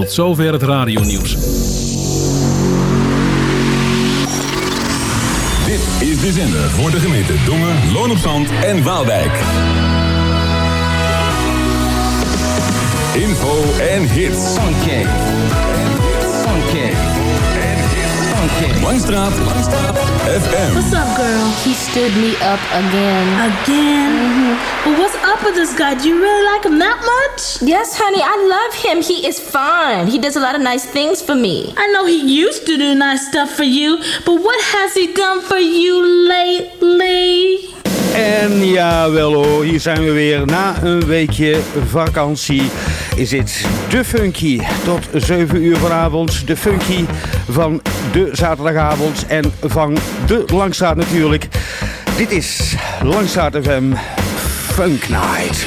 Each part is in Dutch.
Tot zover het radionieuws. Dit is de zender voor de gemeente Dongen, Loon op Zand en Waalwijk. Info en hits. Langstraat. Langstraat. FM. What's up, girl? He stood me up again. Again? Mm -hmm. Well, what's up with this guy? Do you really like him that much? Yes, honey. I love him. He is fun. He does a lot of nice things for me. I know he used to do nice stuff for you, but what has he done for you lately? En jawel hoor, hier zijn we weer. Na een weekje vakantie is het de Funky. Tot 7 uur vanavond. De Funky van de zaterdagavond en van de Langstraat natuurlijk. Dit is Langstraat FM Funk Night.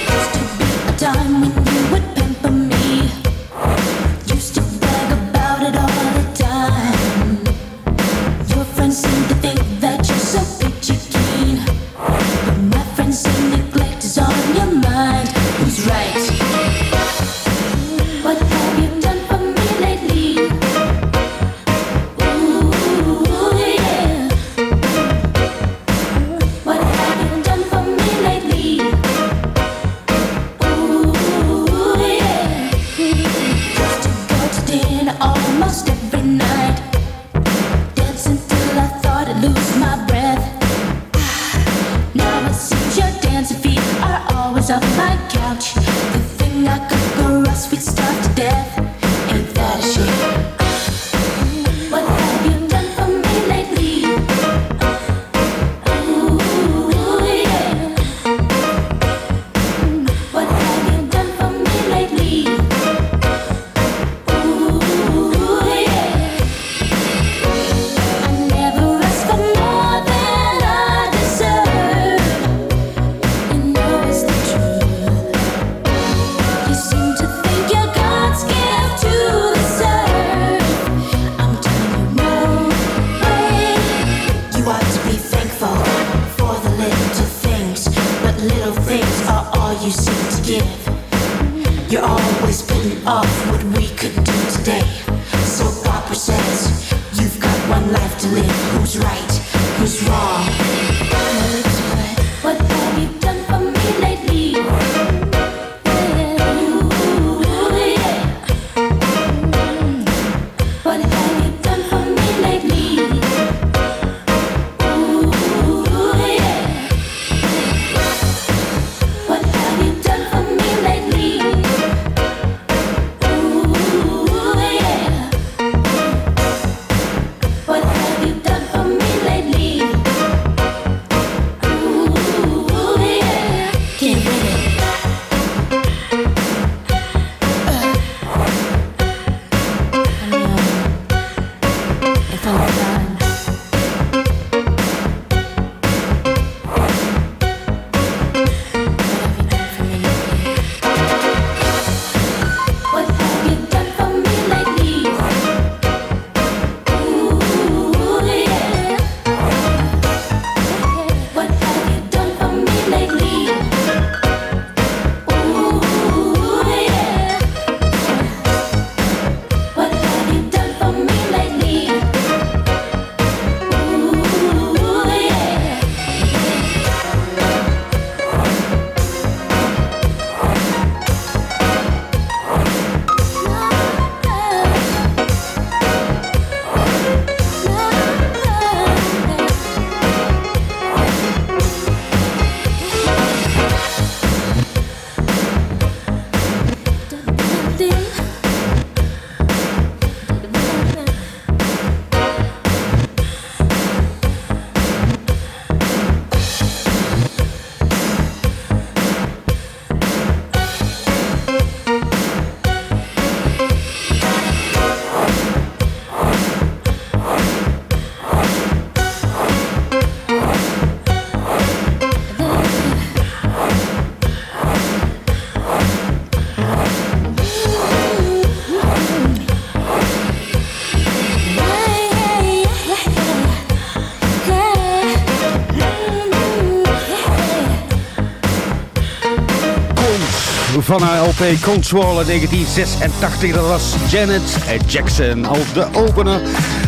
Van haar LP Control 1986. Dat was Janet Jackson als de opener.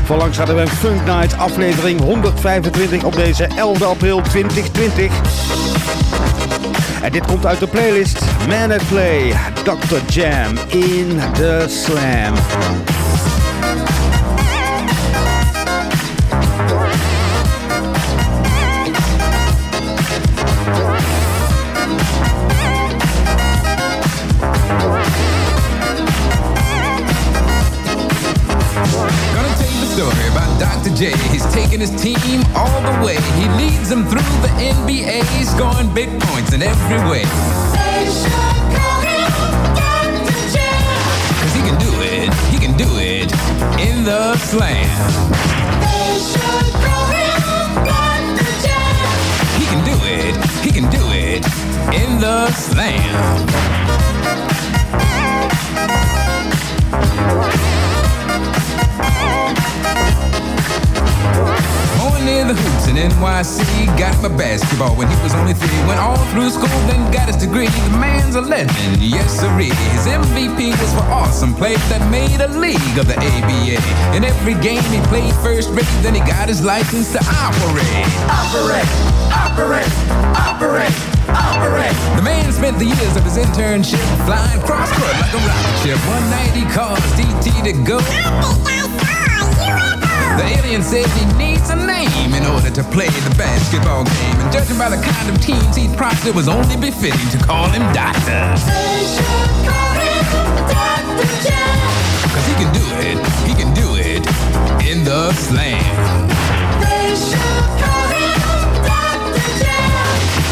Voorlangs hadden we een Funk Night aflevering 125 op deze 11 april 2020. En dit komt uit de playlist Man at Play, Dr. Jam in the Slam. About Dr. J. He's taking his team all the way. He leads them through the NBA, scoring big points in every way. Cause he can do it, he can do it in the slam. He can do it, he can do it in the slam. Near the hoops in NYC, got my basketball when he was only three. Went all through school, then got his degree. The man's a legend, yes sirree. His MVP was for awesome plays that made a league of the ABA. In every game he played first rate, then he got his license to operate. Operate, operate, operate. Operate. The man spent the years of his internship flying cross court like a rocket ship. One night he called DT to go. The alien said he needs a name in order to play the basketball game. And judging by the kind of teams he'd propped, it was only befitting to call him Doctor. They shall call him Dr. Cause he can do it, he can do it in the slam. They should call him Doctor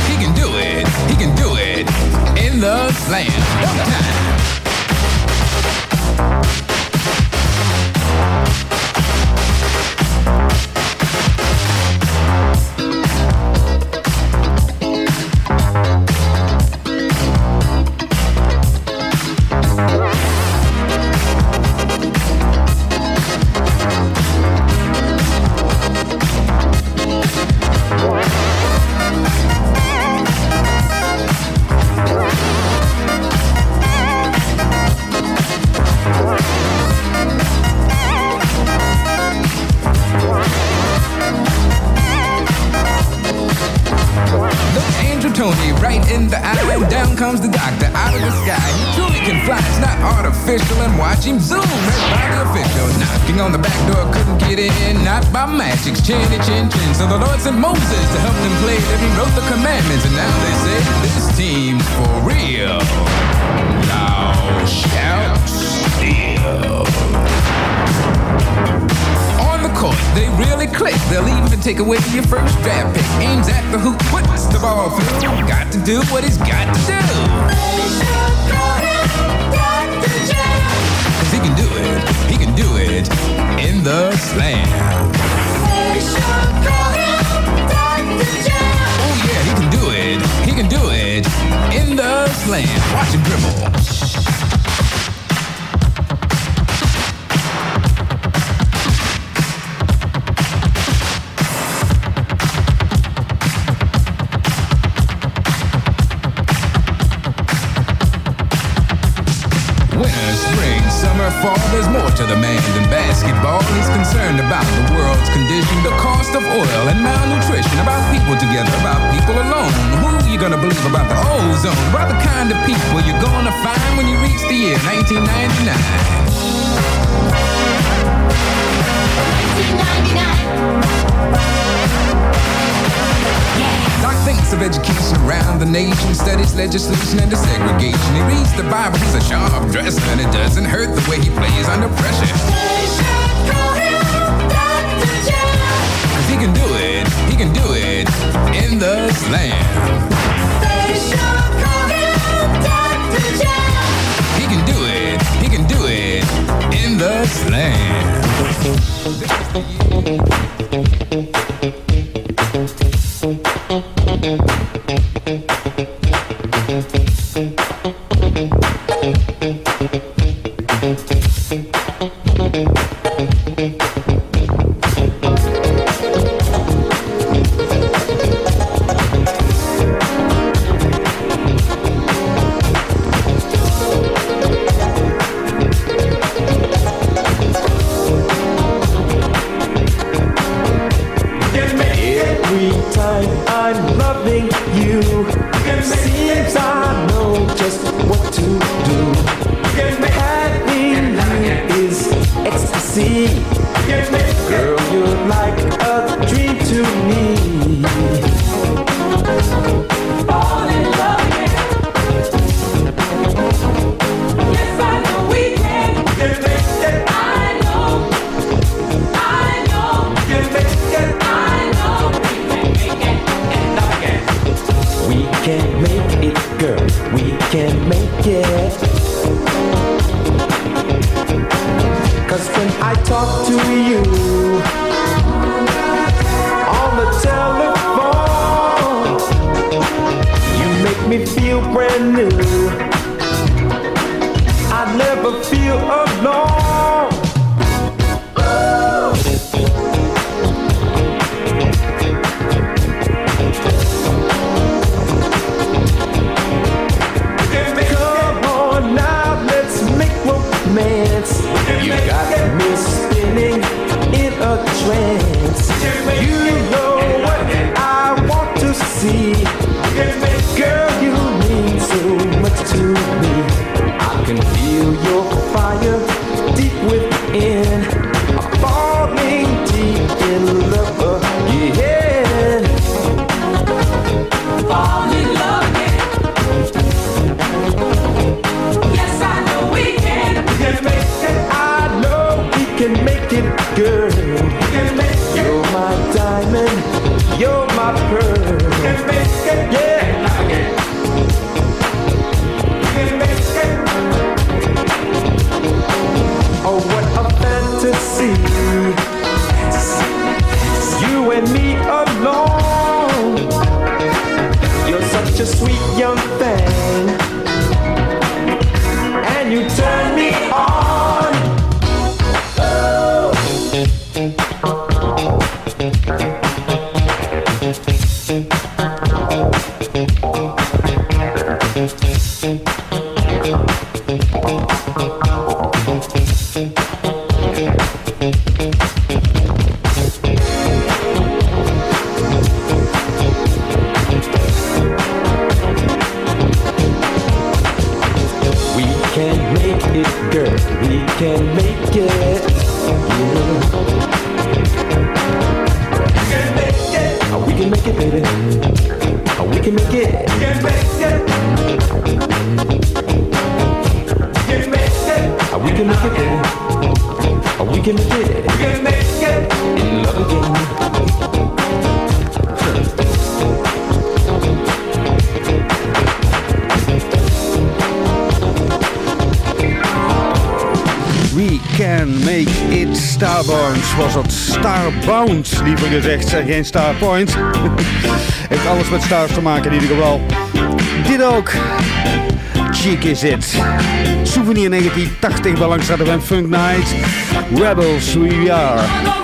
He can do it, he can do it in the slam. One time. The sent Moses to help them play. Then he wrote the commandments, and now they say this team's for real. Thou shalt steal. On the court, they really click. They'll even take away your first draft pick. Aims at the hoop, puts the ball through. Got to do what he's got to do. Cause he can do it, he can do it in the slam. Oh yeah, he can do it, he can do it in the slam. Watch him dribble. The basketball. He's concerned about the world's condition, the cost of oil and malnutrition, about people together, about people alone. Who you gonna believe about the ozone? About the kind of people you're gonna find when you reach the year 1999. 1999. Doc thinks of education around the nation, studies legislation and desegregation. He reads the Bible, he's a sharp dresser, and it doesn't hurt the way he plays under pressure. Cause he can do it, he can do it in the slam. They should call him Dr. Jeff. He can do it, he can do it in the slam. Geen Star Points. Heeft alles met stars te maken in ieder geval. Dit ook. Cheek is it. Souvenir 1980 bij Langstraat Funk Night. Rebels we are.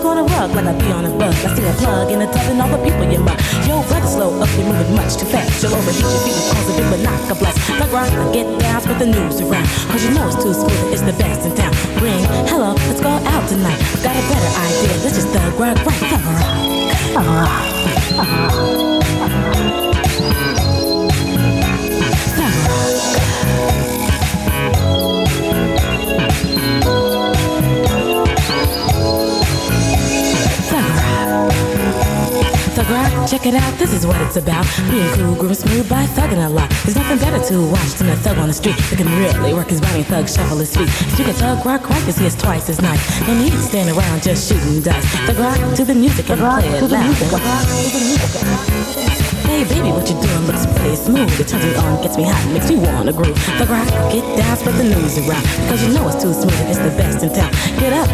Like tug on a rug, like a bee on a bug. I see a plug in a tub and all the people you mug. Yo, brother, slow up, you're moving much too fast. You'll overheat your feet and cause a big but knock a blast. Thug rock, get down, with the news around. Cause you know it's too smooth, it's the best in town. Ring, hello, let's go out tonight. Got a better idea, let's just thug rock right. Thug rock, thug Check it out, this is what it's about. Being cool, groove smooth by thugging a lot. There's nothing better to watch than a thug on the street that can really work his body, thug shuffle his feet. If you can thug rock right, you see it's twice as nice. No need to stand around just shooting dice. Thug rock to the music and play it loud. Hey baby, what you doing looks pretty smooth. It turns me on, gets me hot, makes me wanna groove. The rock, get down, spread the news around. Because you know it's too smooth, it's the best in town. Get up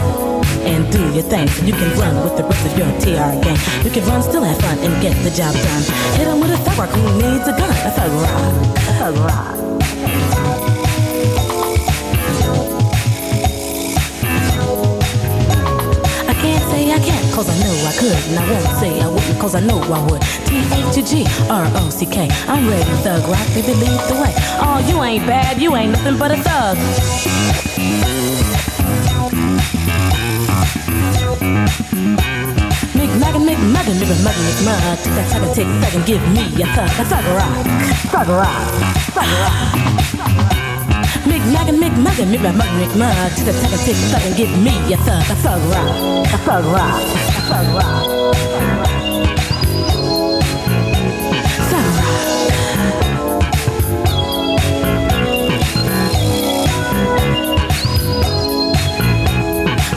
and do your thing. You can run with the rest of your TR gang. You can run, still have fun, and get the job done. Hit 'em with a thug rock who needs a gun. That's a thug rock, a thug rock. Cause I know I could. And I won't say I wouldn't, cause I know I would. T-H-U-G-R-O-C-K. I'm ready, thug rock, baby, lead the way. Oh, you ain't bad, you ain't nothing but a thug. Make Maggin, make muggin, make muggin, make mug. Take that second, take second, give me a thug, a thug rock, thug rock, thug rock. Mick Maggin, Mick Maggin, Mick Maggin, Mick Maggin, to the tech and tick thug and give me a thug, a thug rock, a thug rock, a thug rock. Thug rock.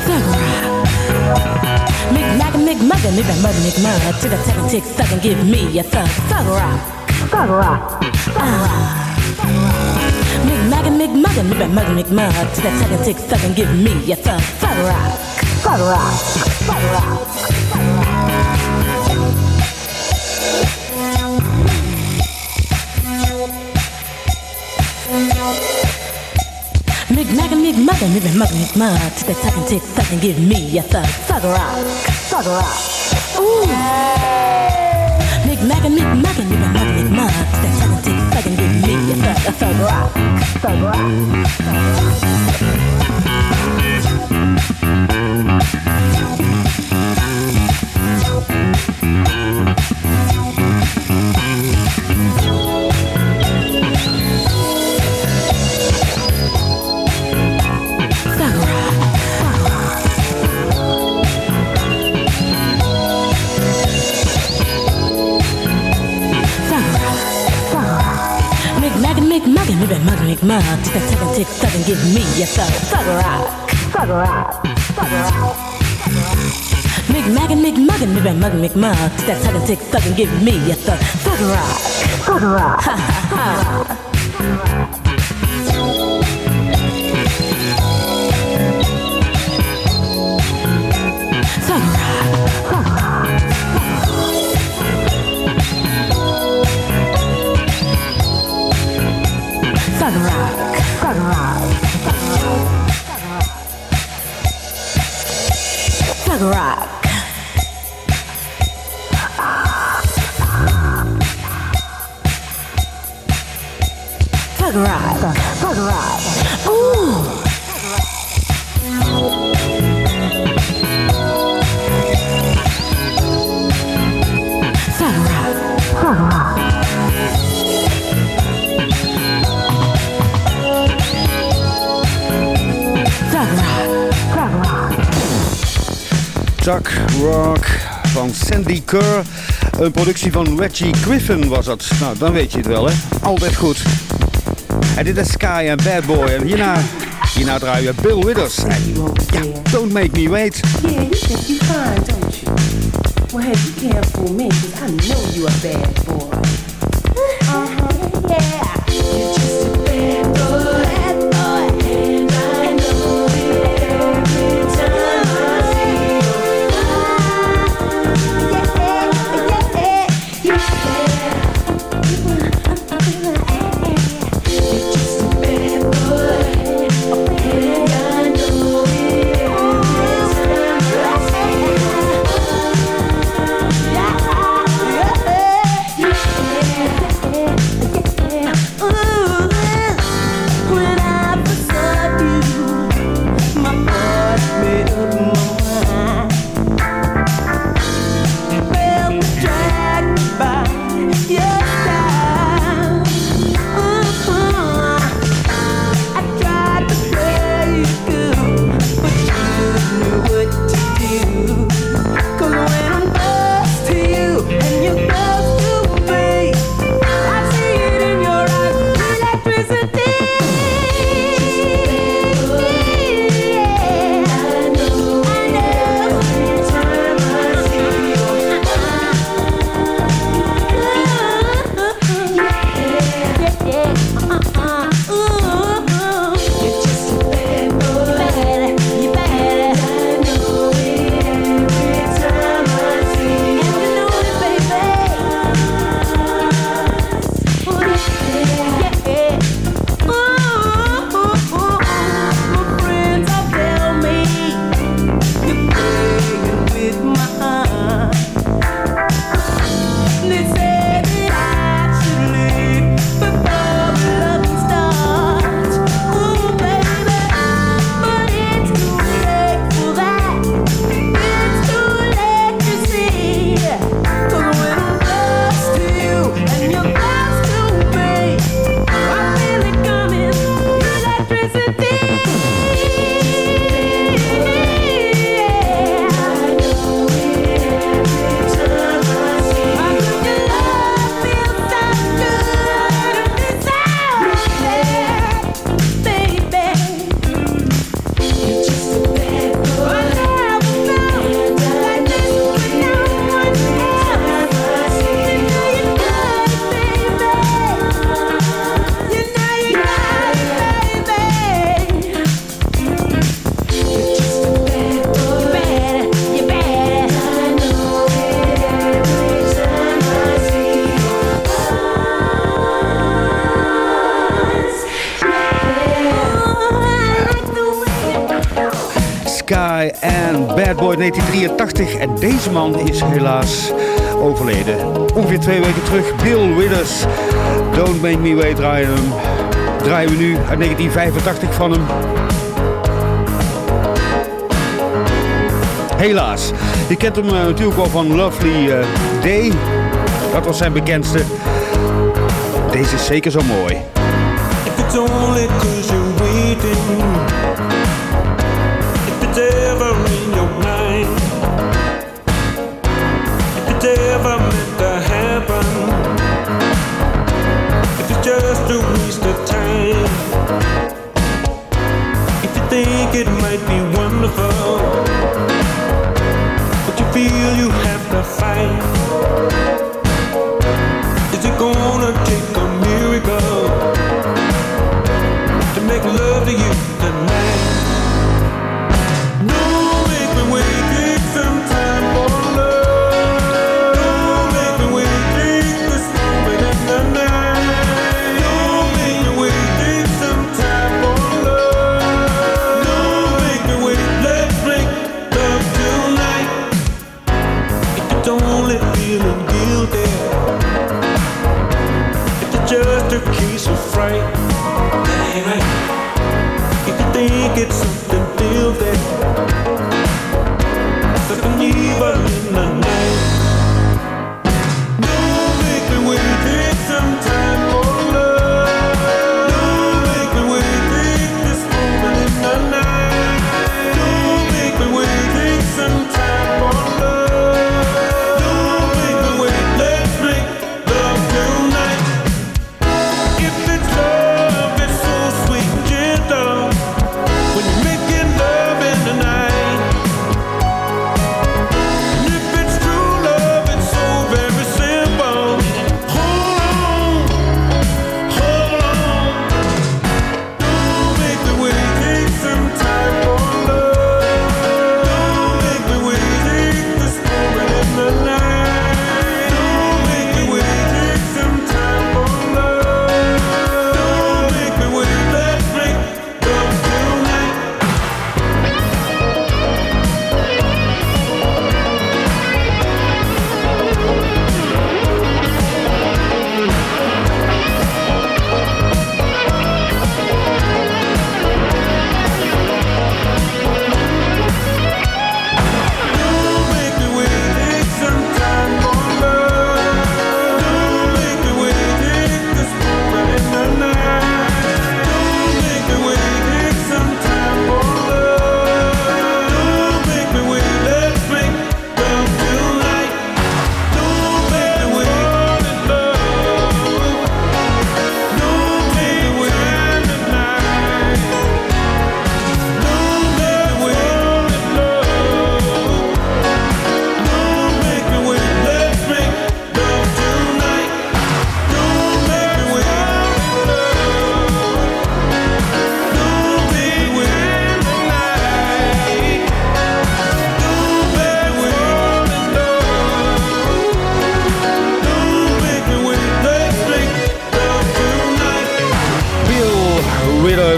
Thug rock. Mick Maggin, Mick Maggin, Mick Maggin, Mick Maggin, to the tech and tick thug and give me a thug, thug rock, thug rock. Thug rock. Uh. McMugger, me by Mugger McMugger. To that second, tick, second, give me a thug. Thug rock, thug rock, thug rock. Mick and Mick Muck and Mick Muck Mick Muck that and tick that and give me a thug Thug rock, thug rock Ooh Mick and Mick thug, a thug rock, thug rock. with mine. Tick tock, tick tock, tick and give me a thug, thug rock, thug rock, thug rock. Mick Maggin, Mick Muggin, Mick Muggin, Mick Mug. Tick tock, tick tick tock, and give me a thug, thug rock, thug rock. Ha ha ha. Rock. Rock. Chuck Rock van Sandy Kerr. Een productie van Reggie Griffin was dat. Nou, dan weet je het wel, hè. Altijd goed. En dit is Sky en Bad Boy. En hierna, hierna draaien we Bill Withers. En ja, Don't Make Me Wait. Yeah, you think you fine, don't you? Well, hey, you can't fool me, 'cause I know you a bad Guy en Bad Boy 1983. En deze man is helaas overleden. Ongeveer twee weken terug, Bill Withers. Don't Make Me Wait draaien. Draaien we nu uit 1985 van hem. Helaas. Je kent hem eh, natuurlijk wel van Lovely eh, Day. Dat was zijn bekendste. Deze is zeker zo mooi. It's only happen, if it's just a waste of time, if you think it might be wonderful, but you feel you have to fight.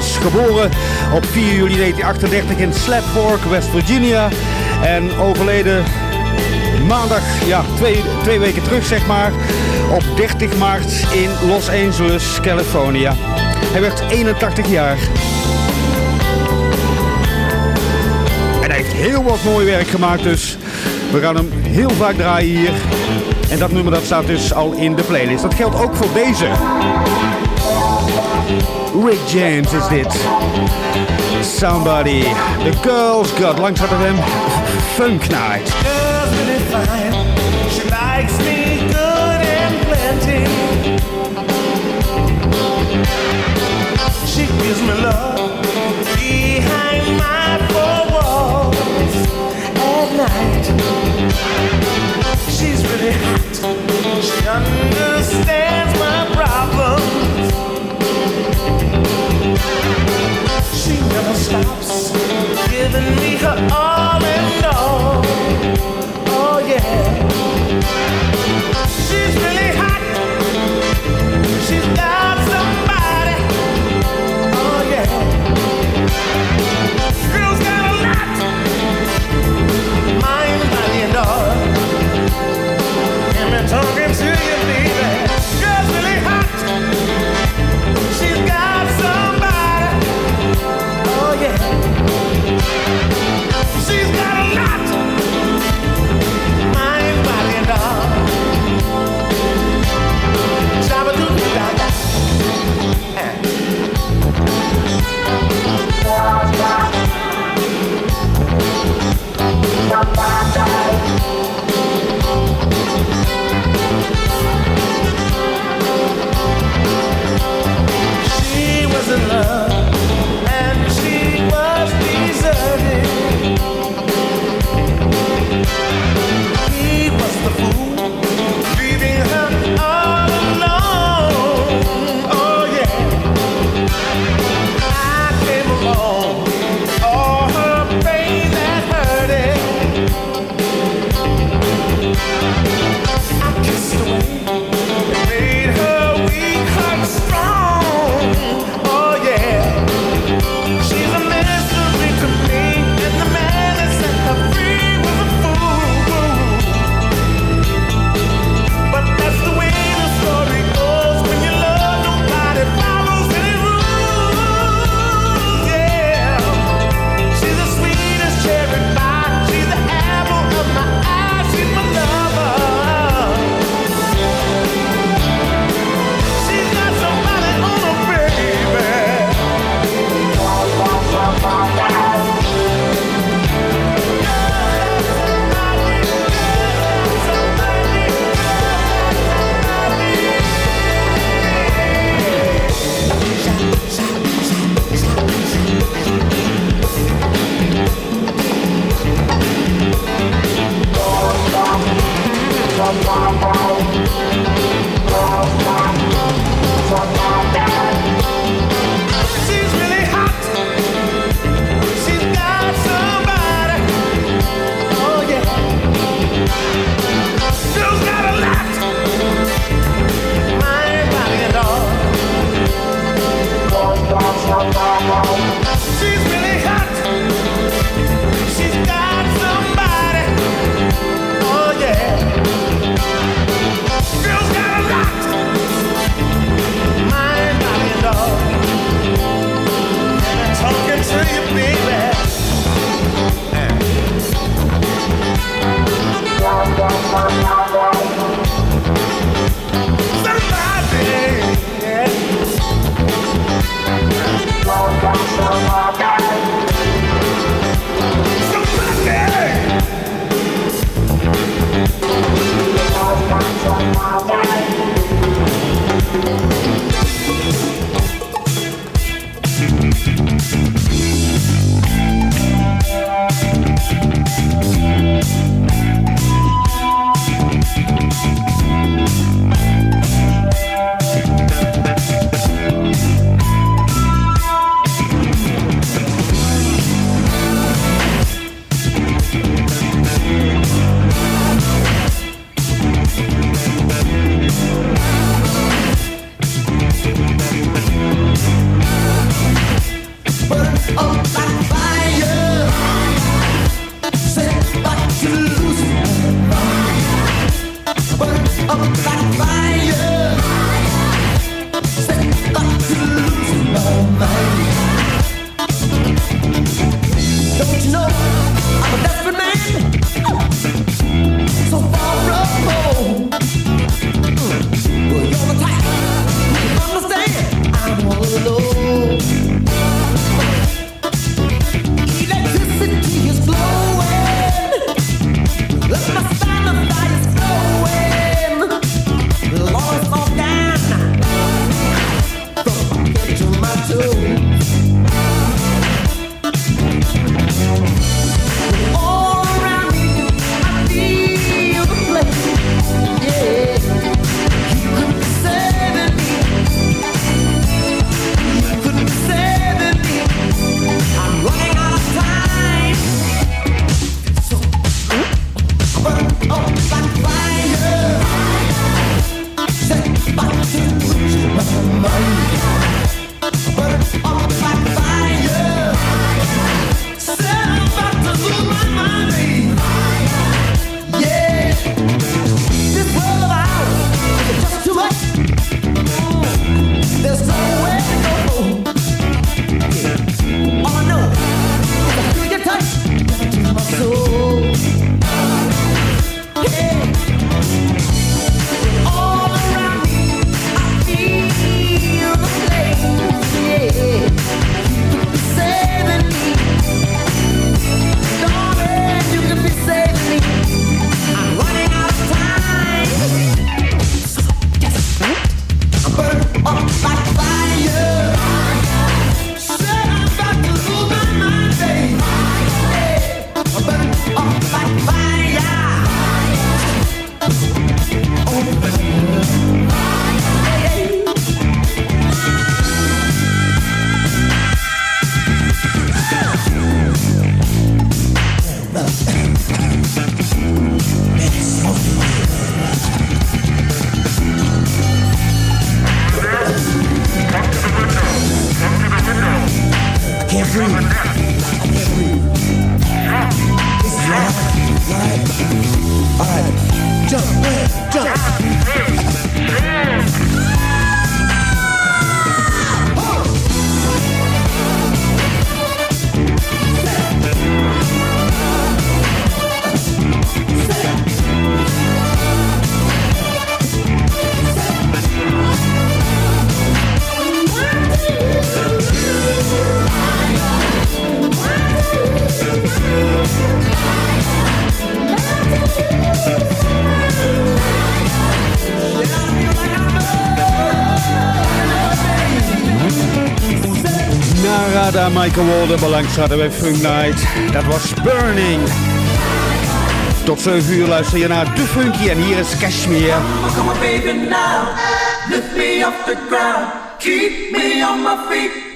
Geboren op 4 juli 1938 in Slap Fork, West Virginia. En overleden maandag, ja, twee, twee weken terug zeg maar, op 30 maart in Los Angeles, California. Hij werd 81 jaar. En hij heeft heel wat mooi werk gemaakt, dus we gaan hem heel vaak draaien hier. En dat nummer dat staat dus al in de playlist. Dat geldt ook voor deze. Rick James is dit. Somebody. The Girls Got langs we hem. Funk Night. Girl's really fine. She likes me good and plenty. She gives me love behind my four walls at night. She's really hot. She understands my problems. and leave her all alone. Michael Walden belangs hadden bij Funk Night. Dat was Burning. Tot 7 uur luister je naar De Funky en hier is Cashmere. Come on, baby, now. Lift me off the ground. Keep me on my feet.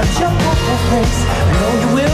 at your poker place. I know you will.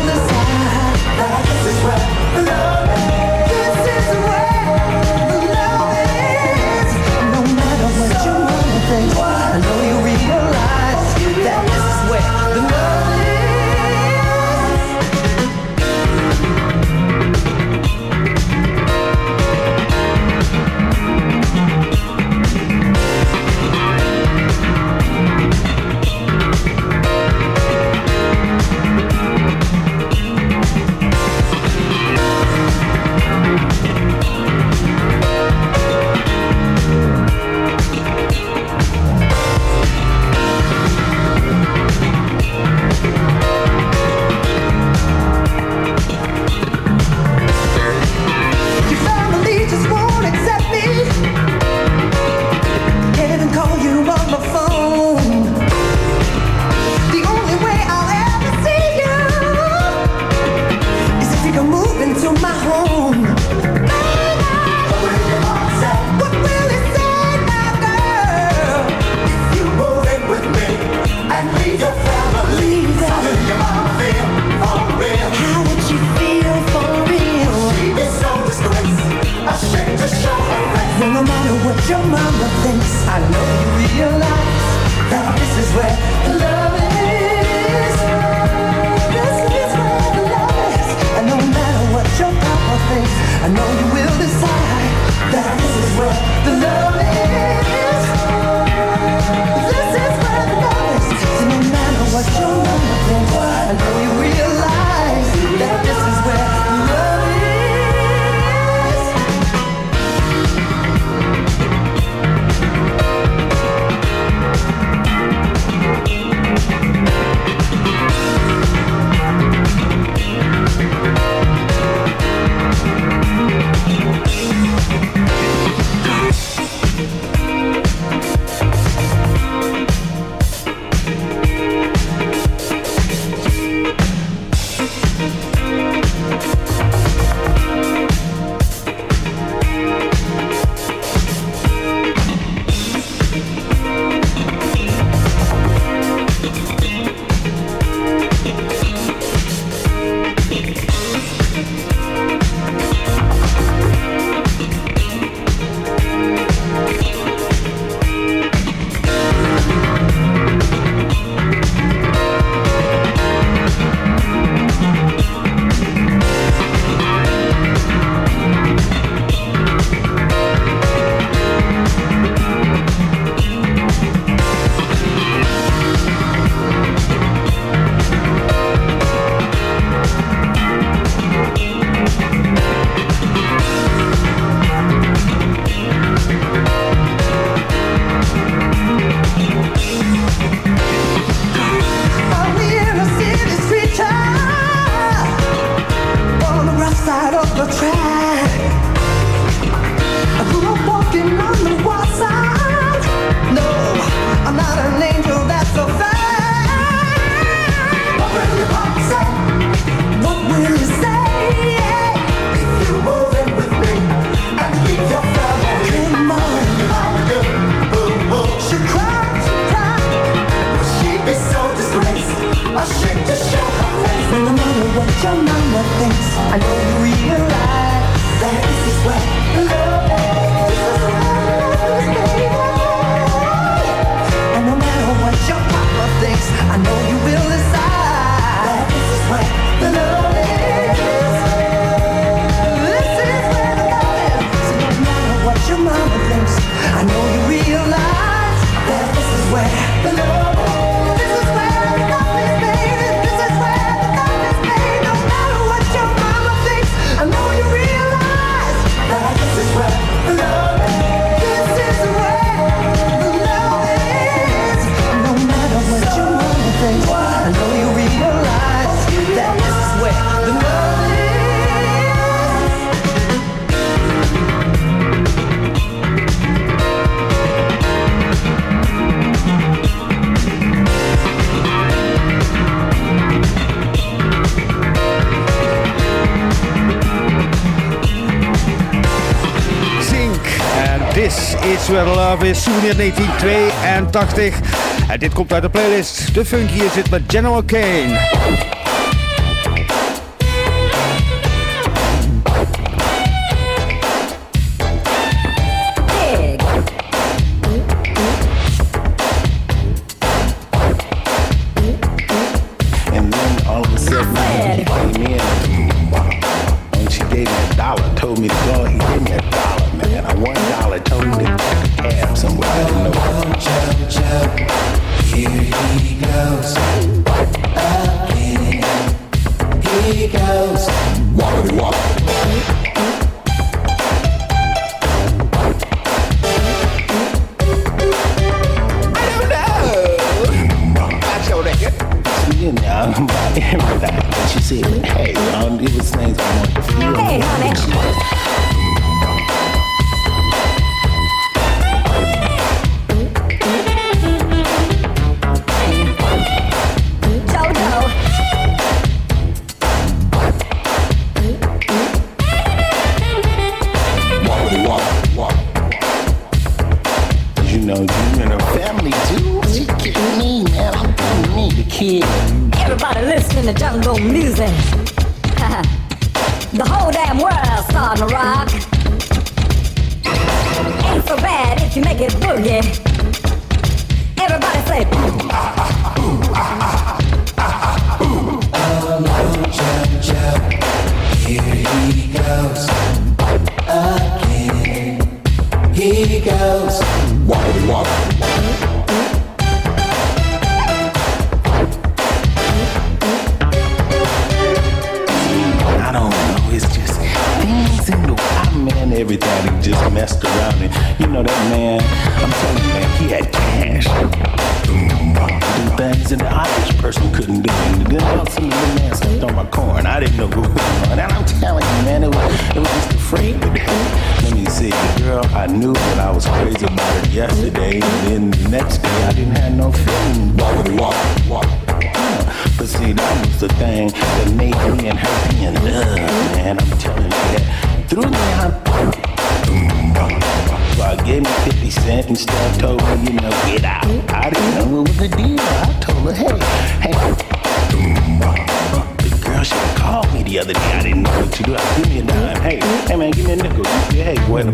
Souvenir 1982. En dit komt uit de playlist De Funky is het met General Kane. So I gave me 50 cent and stuff, told her, you know, get out. I didn't know it was a deal. I told her, hey, hey. The girl, she called me the other day. I didn't know what to do. I give me a dime. Hey, hey man, give me a nickel. Hey, what?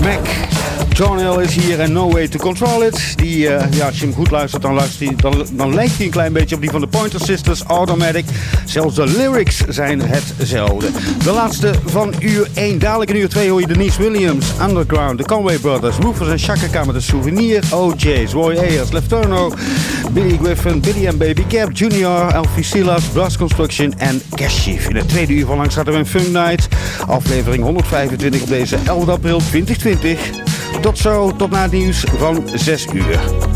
Mick. Darnell is hier en No Way to Control It. Die, eh, ja, als je hem goed luistert, dan, luistert hij, dan, dan lijkt hij een klein beetje op die van de Pointer Sisters, Automatic. Zelfs de lyrics zijn hetzelfde. De laatste van uur 1. Dadelijk in uur 2 hoor je Denise Williams, Underground, de Conway Brothers, Roofers en Chaka met de Souvenir, OJ's, Roy Ayers, Lefterno, Billy Griffin, Billy and Baby Cap, Junior, Elfie Silas, Brass Construction en Cash Chief. In het tweede uur van langs hadden we een Funk Night, aflevering 125 op deze 11 april 2020. Tot zo, tot na het nieuws van 6 uur.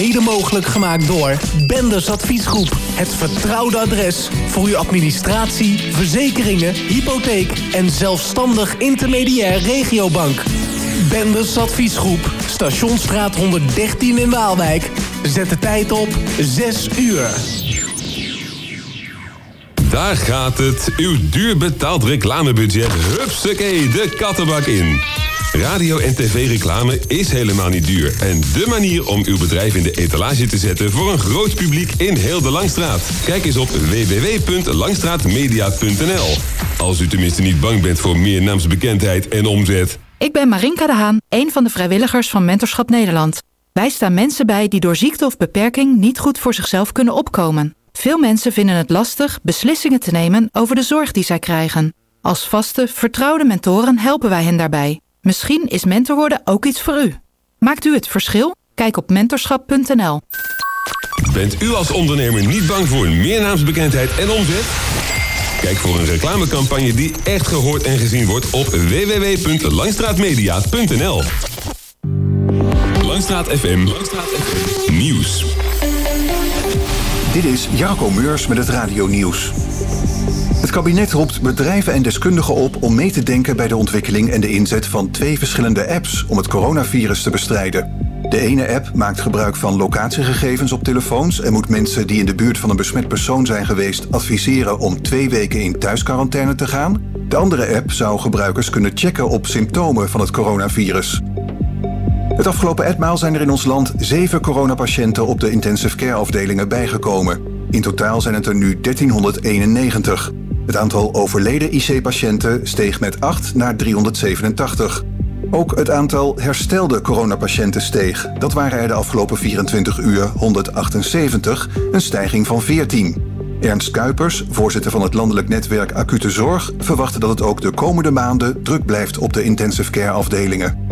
Mede mogelijk gemaakt door Benders Adviesgroep. Het vertrouwde adres voor uw administratie, verzekeringen, hypotheek en zelfstandig intermediair regiobank. Benders Adviesgroep, Stationsstraat 113 in Waalwijk. Zet de tijd op 6 uur. Daar gaat het. Uw duur betaald reclamebudget. Hupsakee, de kattenbak in. Radio en tv-reclame is helemaal niet duur. En dé manier om uw bedrijf in de etalage te zetten voor een groot publiek in heel de Langstraat. Kijk eens op www.langstraatmedia.nl. Als u tenminste niet bang bent voor meer naamsbekendheid en omzet. Ik ben Marinka de Haan, een van de vrijwilligers van Mentorschap Nederland. Wij staan mensen bij die door ziekte of beperking niet goed voor zichzelf kunnen opkomen. Veel mensen vinden het lastig beslissingen te nemen over de zorg die zij krijgen. Als vaste, vertrouwde mentoren helpen wij hen daarbij. Misschien is mentor worden ook iets voor u. Maakt u het verschil? Kijk op mentorschap.nl. Bent u als ondernemer niet bang voor meer naamsbekendheid en omzet? Kijk voor een reclamecampagne die echt gehoord en gezien wordt op www.langstraatmedia.nl. Langstraat FM. Langstraat FM. Nieuws. Dit is Jaco Meurs met het Radio Nieuws. Het kabinet roept bedrijven en deskundigen op om mee te denken bij de ontwikkeling en de inzet van twee verschillende apps om het coronavirus te bestrijden. De ene app maakt gebruik van locatiegegevens op telefoons en moet mensen die in de buurt van een besmet persoon zijn geweest adviseren om twee weken in thuisquarantaine te gaan. De andere app zou gebruikers kunnen checken op symptomen van het coronavirus. Het afgelopen etmaal zijn er in ons land zeven coronapatiënten op de intensive care afdelingen bijgekomen. In totaal zijn het er nu 1391. Het aantal overleden IC-patiënten steeg met 8 naar 387. Ook het aantal herstelde coronapatiënten steeg. Dat waren er de afgelopen 24 uur 178, een stijging van 14. Ernst Kuipers, voorzitter van het landelijk netwerk Acute Zorg, verwacht dat het ook de komende maanden druk blijft op de intensive care afdelingen.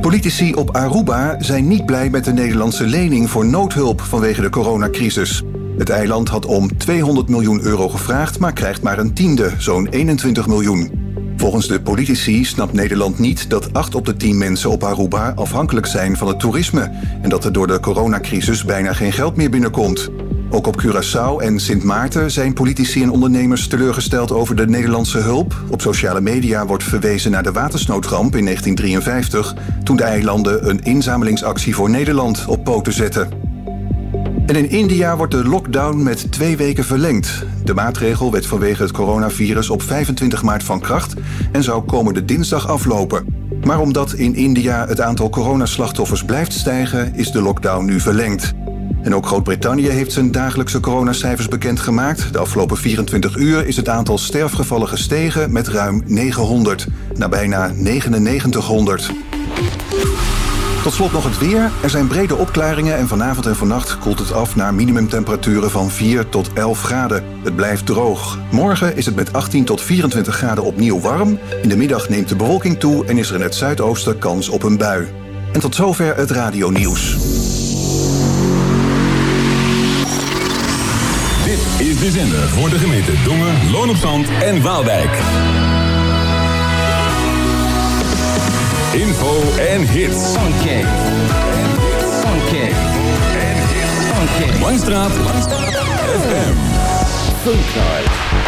Politici op Aruba zijn niet blij met de Nederlandse lening voor noodhulp vanwege de coronacrisis. Het eiland had om 200 miljoen euro gevraagd, maar krijgt maar een tiende, zo'n 21 miljoen. Volgens de politici snapt Nederland niet dat 8 op de 10 mensen op Aruba afhankelijk zijn van het toerisme en dat er door de coronacrisis bijna geen geld meer binnenkomt. Ook op Curaçao en Sint Maarten zijn politici en ondernemers teleurgesteld over de Nederlandse hulp. Op sociale media wordt verwezen naar de watersnoodramp in 1953, toen de eilanden een inzamelingsactie voor Nederland op poten zetten. En in India wordt de lockdown met twee weken verlengd. De maatregel werd vanwege het coronavirus op 25 maart van kracht en zou komende dinsdag aflopen. Maar omdat in India het aantal coronaslachtoffers blijft stijgen, is de lockdown nu verlengd. En ook Groot-Brittannië heeft zijn dagelijkse coronacijfers bekendgemaakt. De afgelopen 24 uur is het aantal sterfgevallen gestegen met ruim 900, naar bijna 9900. Tot slot nog het weer. Er zijn brede opklaringen en vanavond en vannacht koelt het af naar minimumtemperaturen van 4 tot 11 graden. Het blijft droog. Morgen is het met 18 tot 24 graden opnieuw warm. In de middag neemt de bewolking toe en is er in het zuidoosten kans op een bui. En tot zover het radionieuws. Dit is de zender voor de gemeente Dongen, Loon op Zand en Waalwijk. Info en hits. Funky. Funky. Funky. Langstraat. Langstraat. FM. Funky.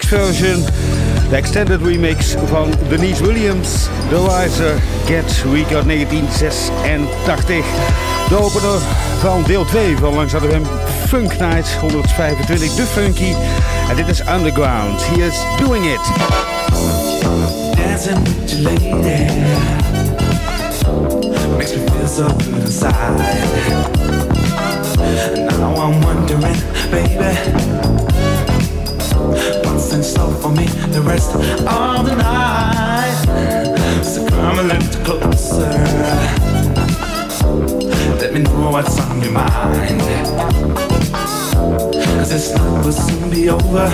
De version, de extended remix van Denise Williams, The Wiser Get Week uit 1986. De opener van deel 2 van Langs hem Funk Night 125, de Funky. En dit is Underground. He is doing it. Dancing. Now I'm wondering, baby, in store for me the rest of the night. So come a little closer. Let me know what's on your mind. Cause this night will soon be over.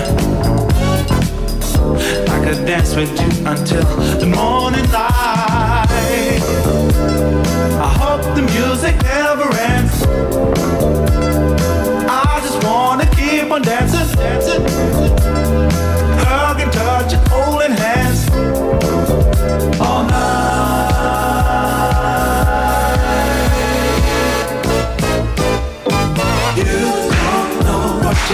I could dance with you until the morning light. I hope the music never ends. I just wanna keep on dancing, dancing,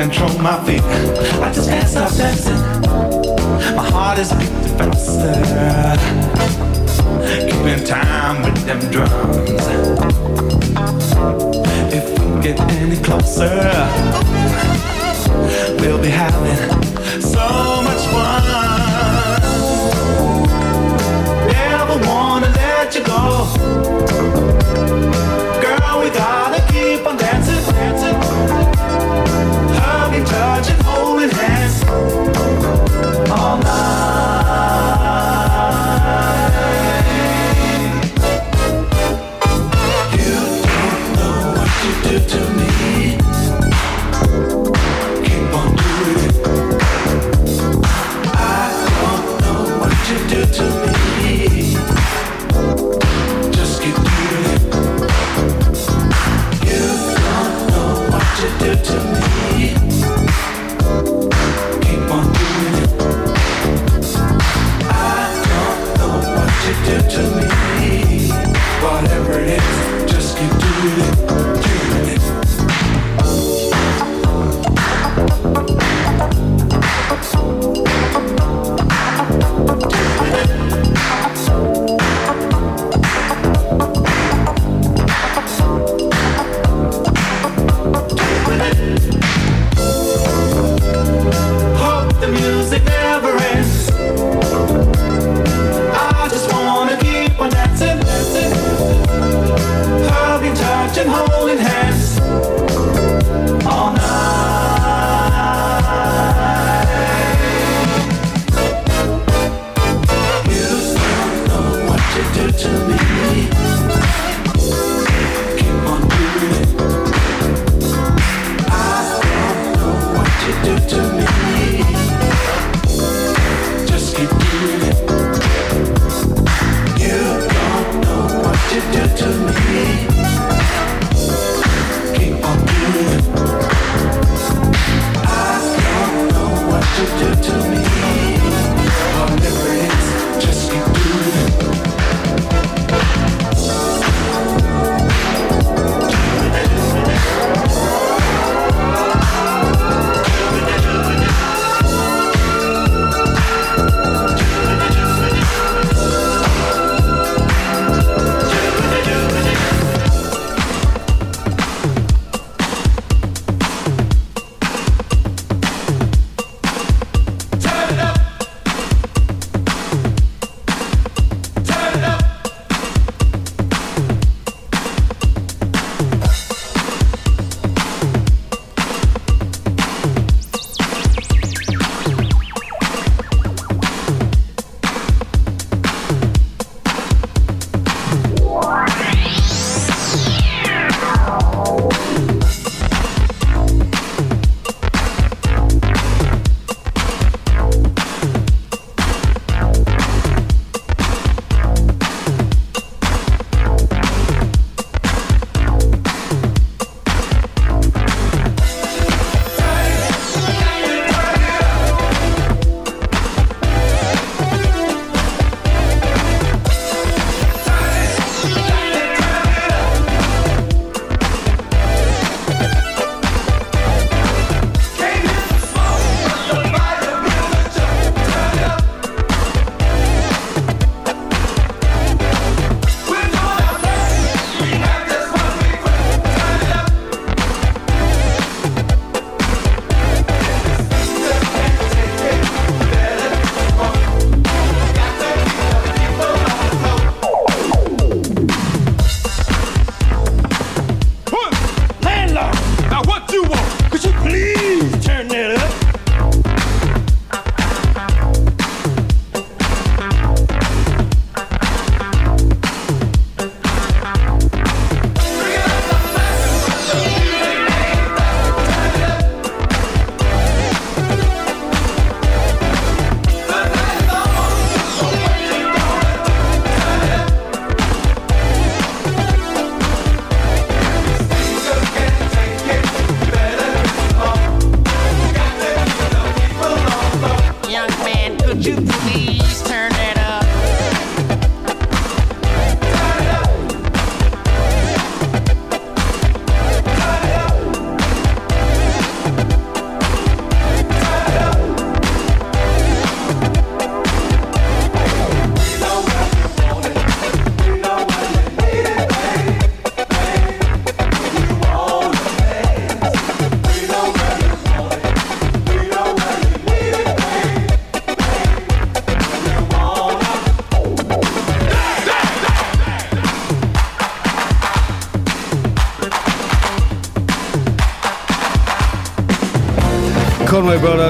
Control my feet. I just can't stop dancing. My heart is beating faster. Keeping time with them drums. If we get any closer, we'll be having so much fun.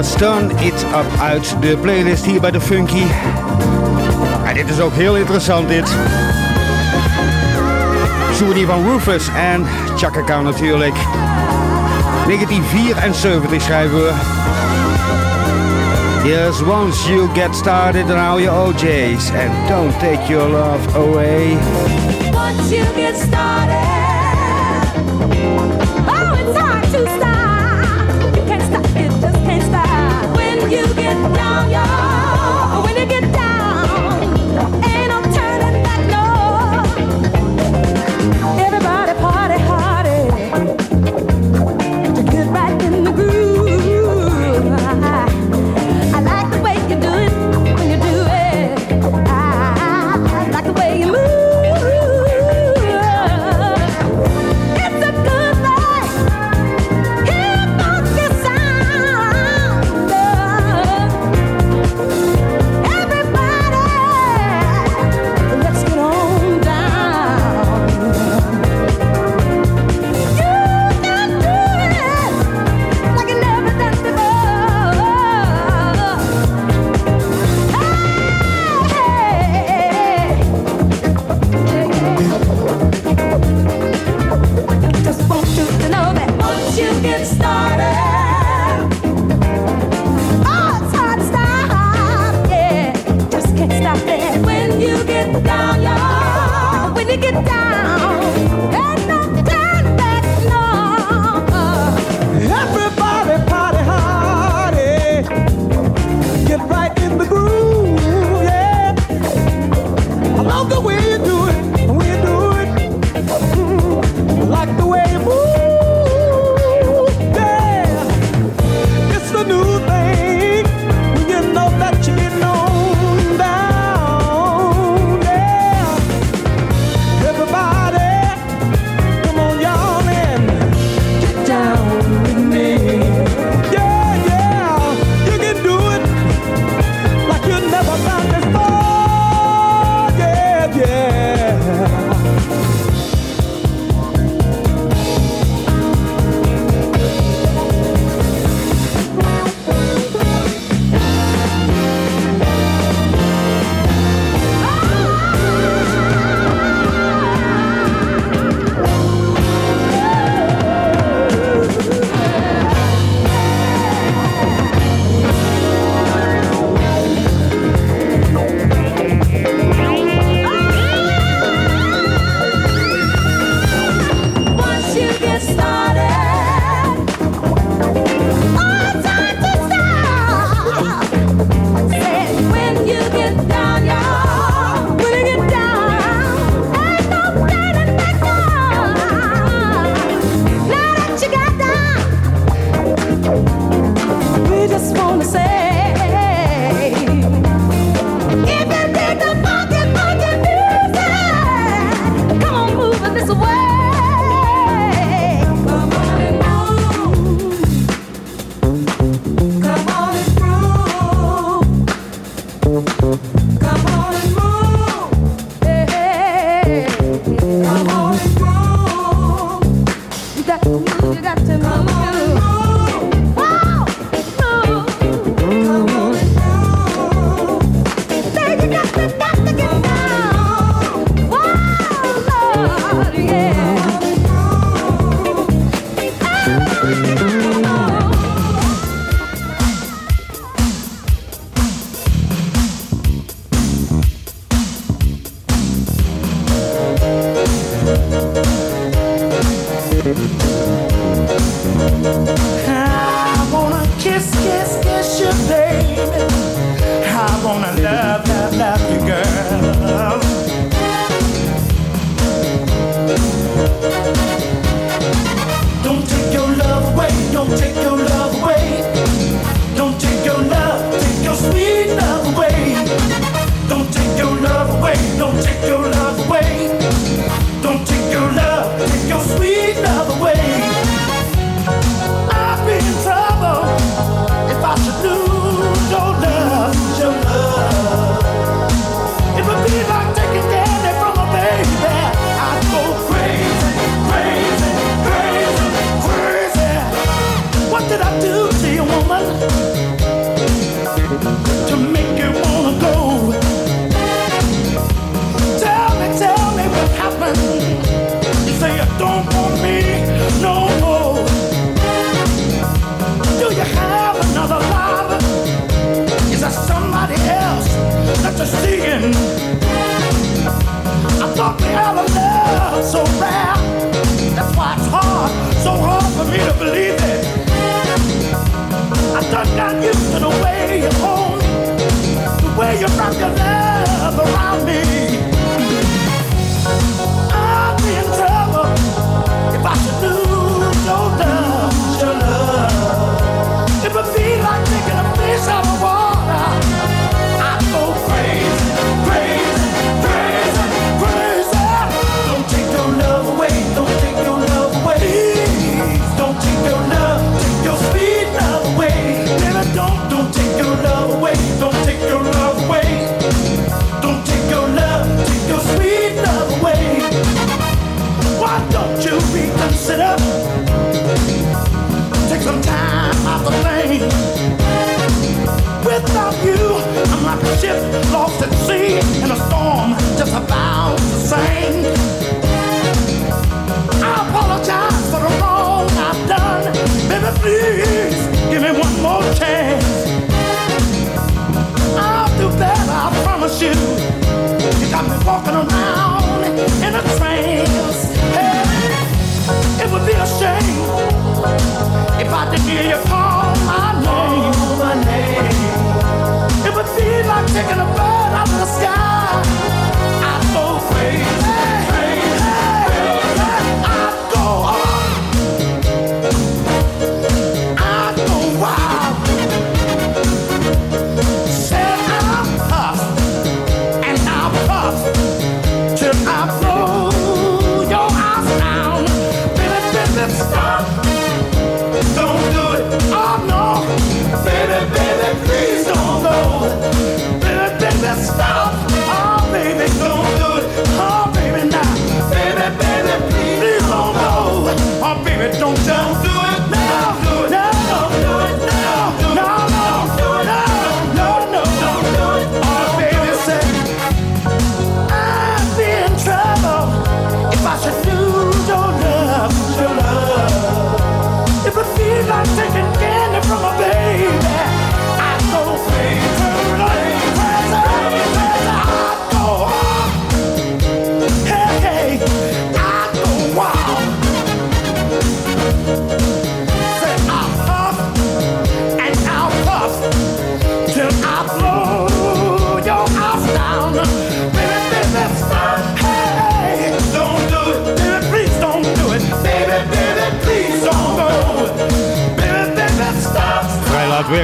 Turn It Up uit de playlist hier bij de Funky. En dit is ook heel interessant dit. Souvenir van Rufus en Chaka Khan natuurlijk. 1974 schrijven we. Yes, once you get started, now your OJ's. And don't take your love away. Once you get started. you got to come on.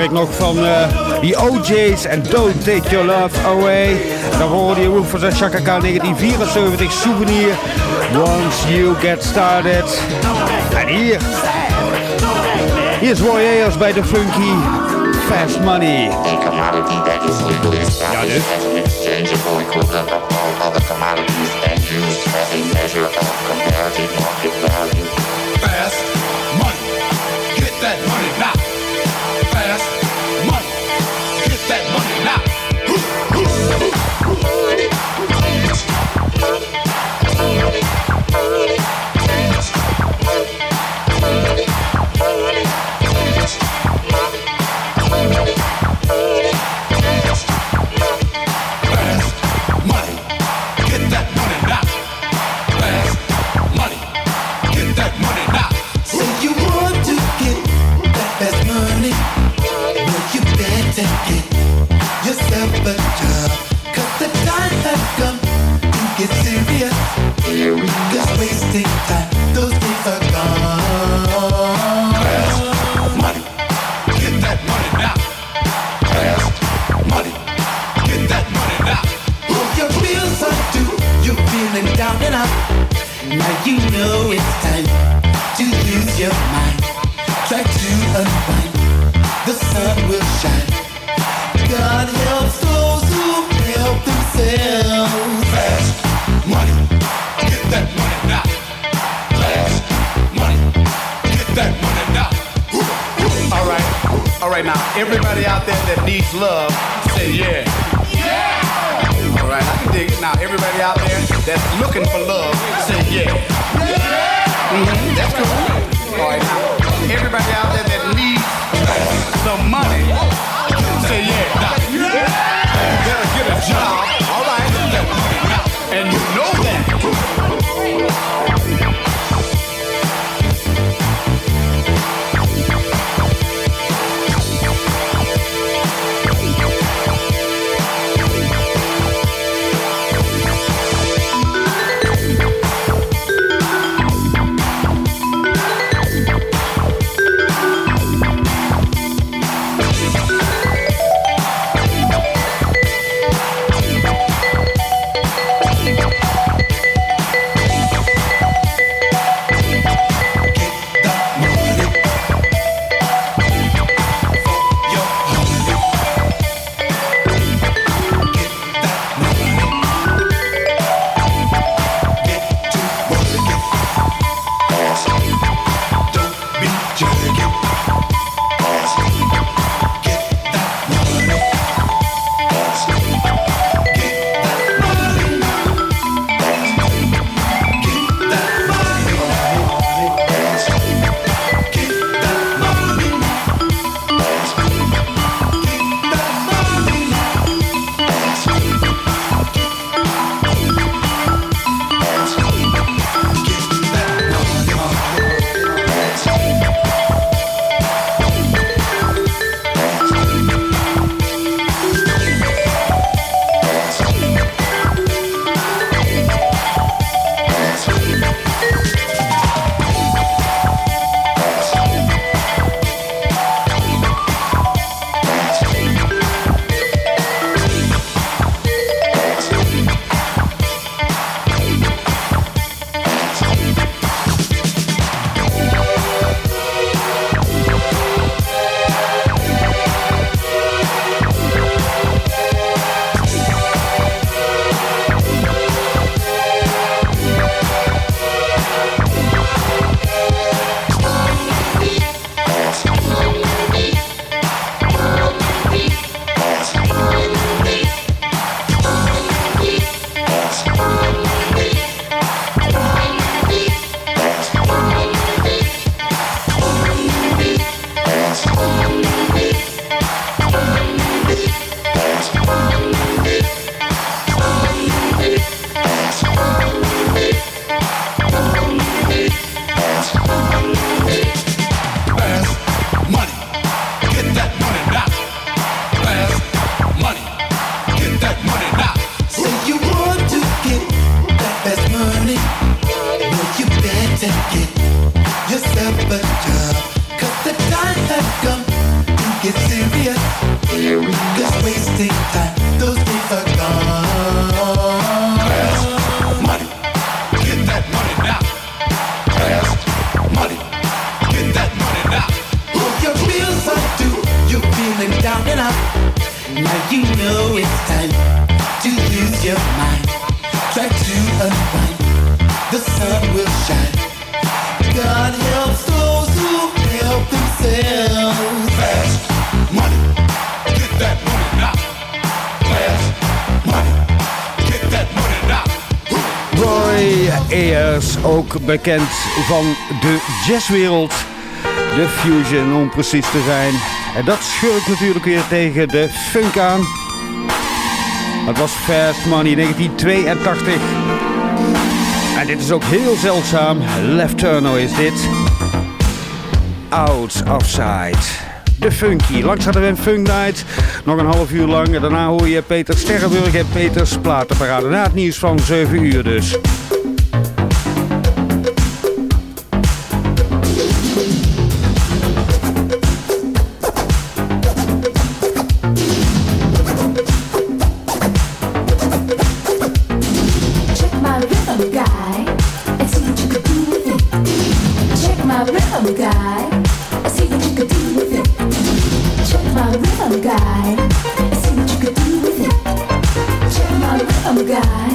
ik nog van uh, die OJ's en Don't Take Your Love Away. Dan hoorde je Roofers en Chaka K 1974 souvenir. Once You Get Started. En hier. Hier is Roy Ayers bij de Funky Fast Money. A commodity that is legal is valid an exchangeable dus. equivalent of all other commodities and used as a measure of comparative market value. Fast. Everybody out there that needs love, say yeah. Yeah! Alright, I can dig it. Now, everybody out there that's looking for love, say yeah. Yeah! Mm-hmm, that's cool. Alright, now, everybody out there that needs some money, say yeah. Now, yeah! Better get a job, alright? And you know that. bekend van de jazzwereld. De fusion om precies te zijn. En dat schurkt natuurlijk weer tegen de funk aan. Het was Fast Money 1982. En dit is ook heel zeldzaam. Left Turno is dit. Out of sight. De Funky. Langs hadden we een Funk Night. Nog een half uur lang. En daarna hoor je Peter Sterrenburg en Peters Platenparade. Na het nieuws van 7 uur dus. guy.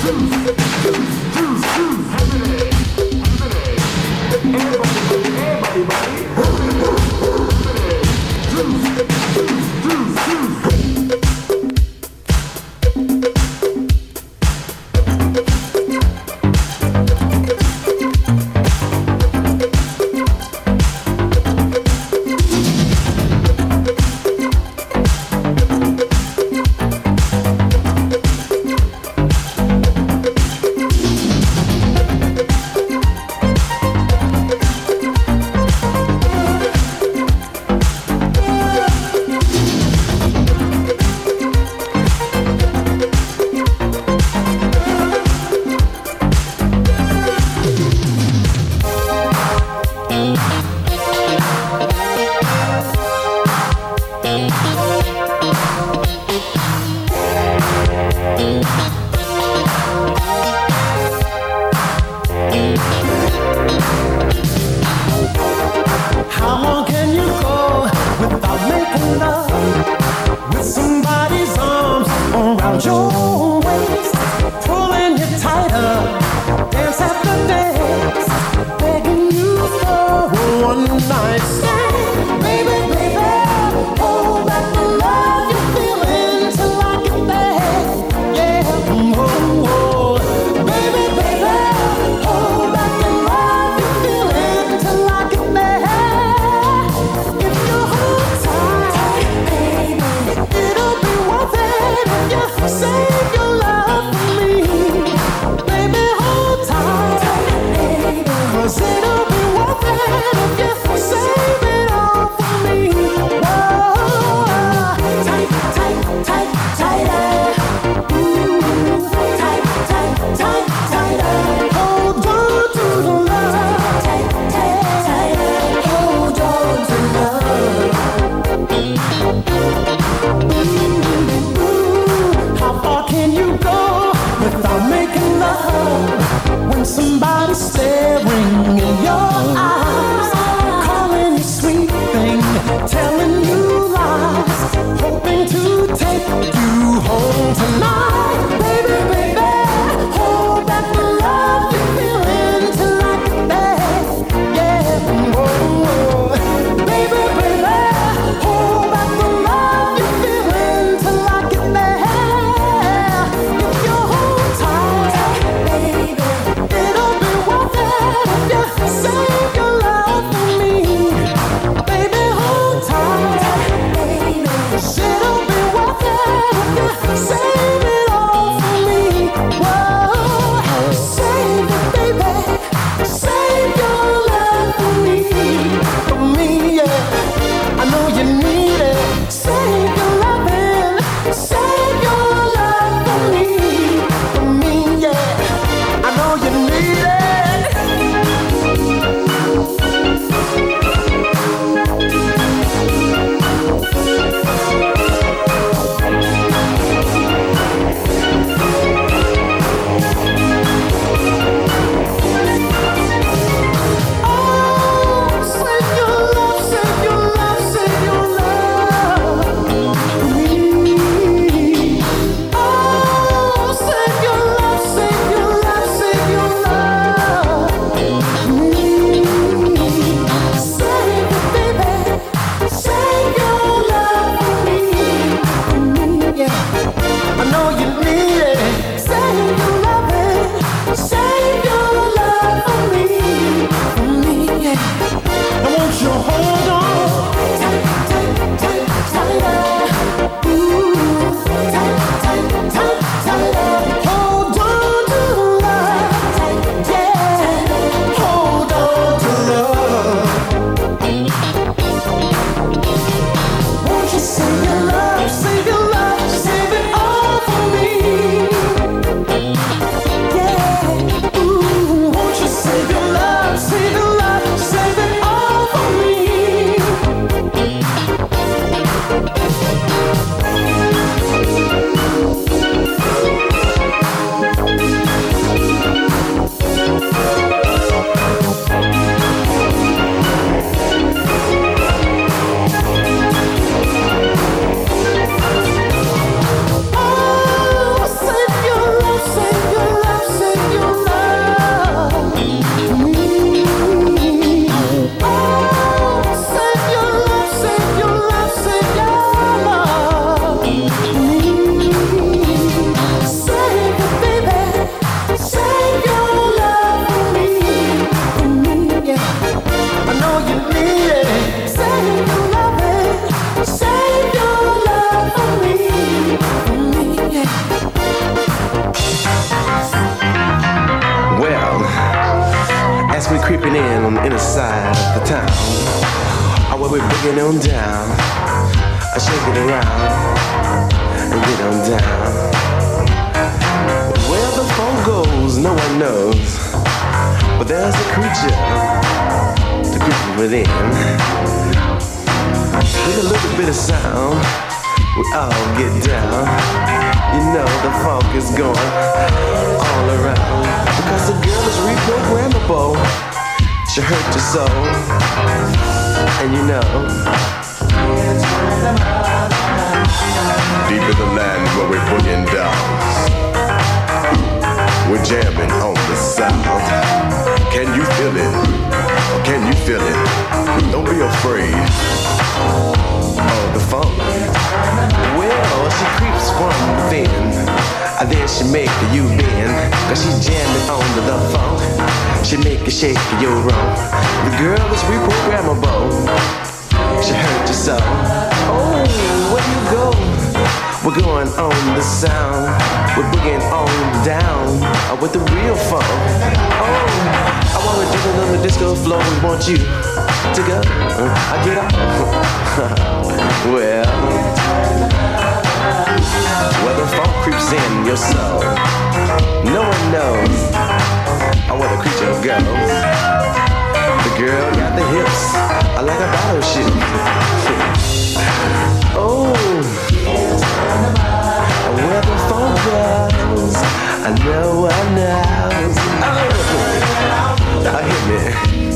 Truth.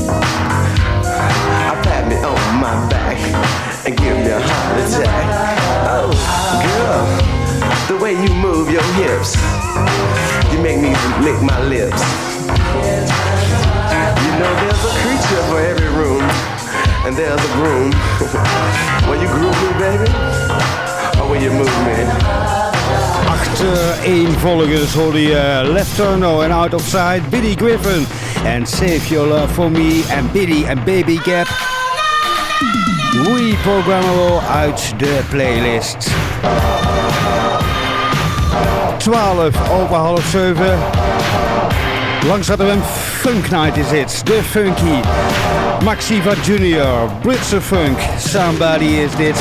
I pat me on my back and give me a heart attack. Oh, girl, the way you move your hips, you make me lick my lips. You know there's a creature for every room, and there's a room where you groove me, baby, or where you move me. Achtereenvolgers hoorde je eh, Left Turn en Out of Sight, Billy Griffin and Save Your Love For Me and Billy and Baby Gap. Reprogrammable out the playlist. 12 over half 7. Langs hadden er een funk night is it. De funky. Maxiva Junior, Britse funk. Somebody is dit.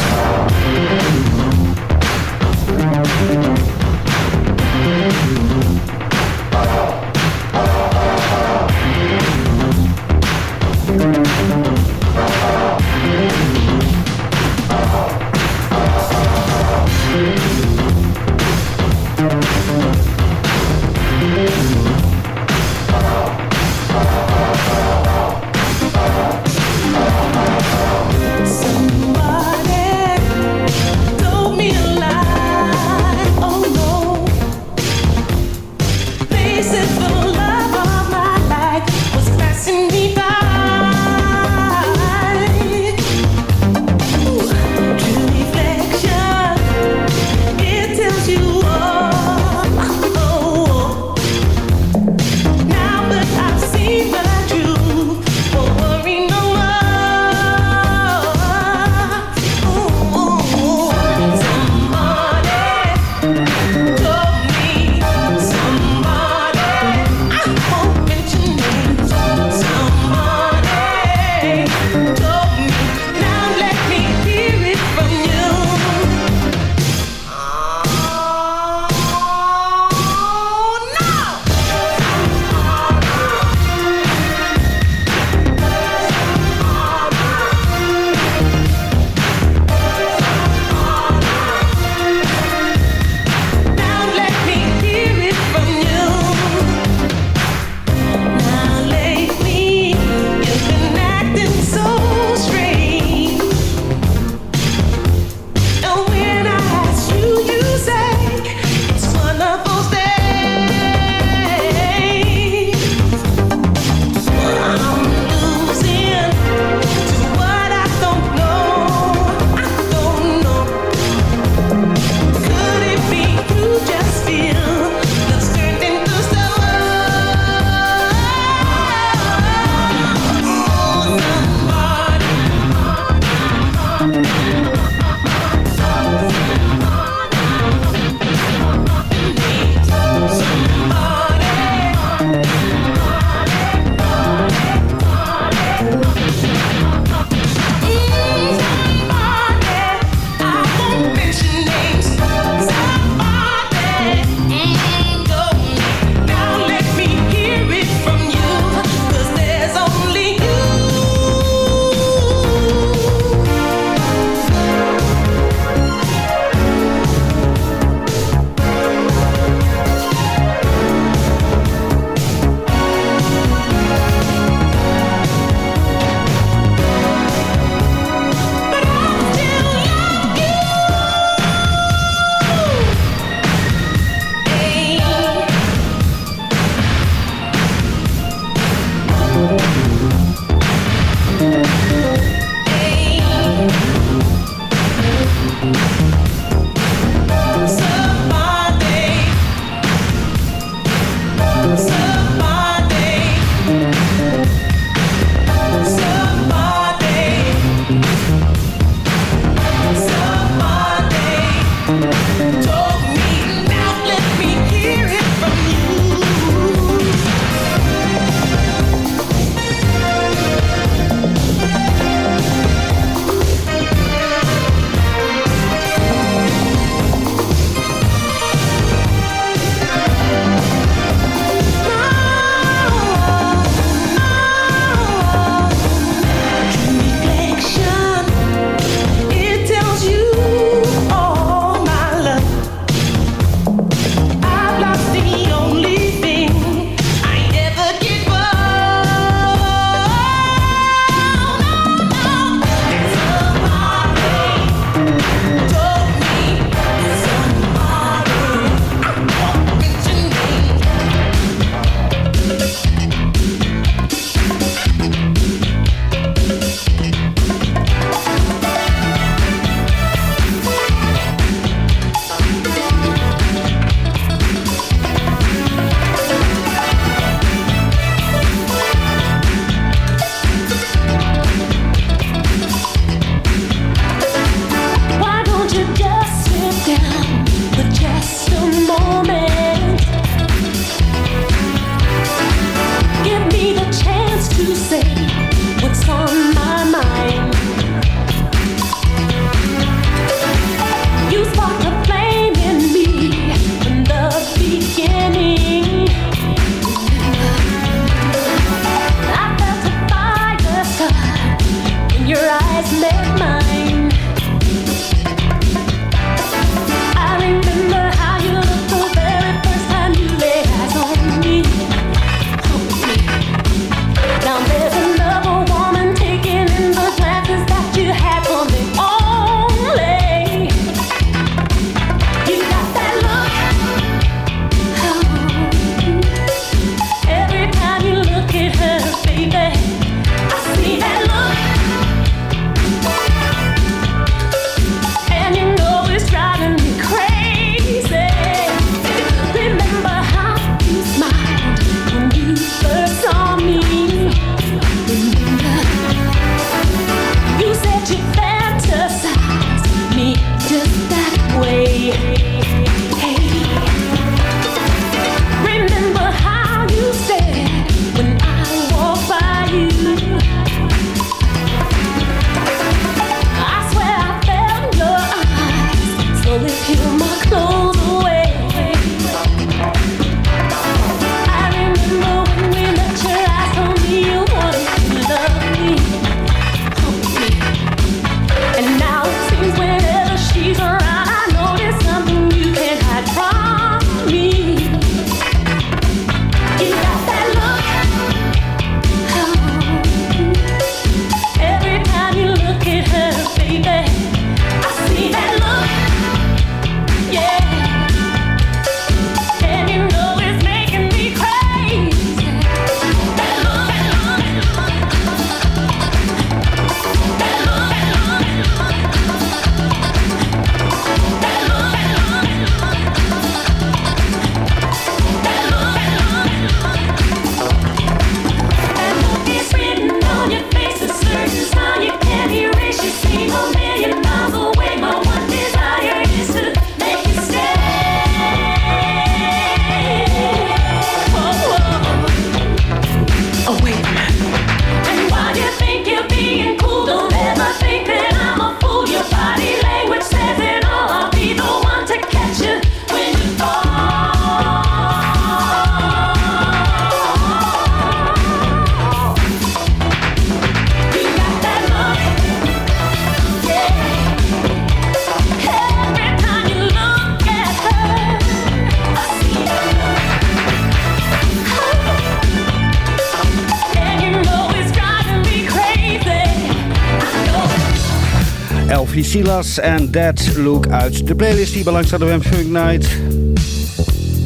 En That Look uit de playlist die belangt de Wem Funk Night.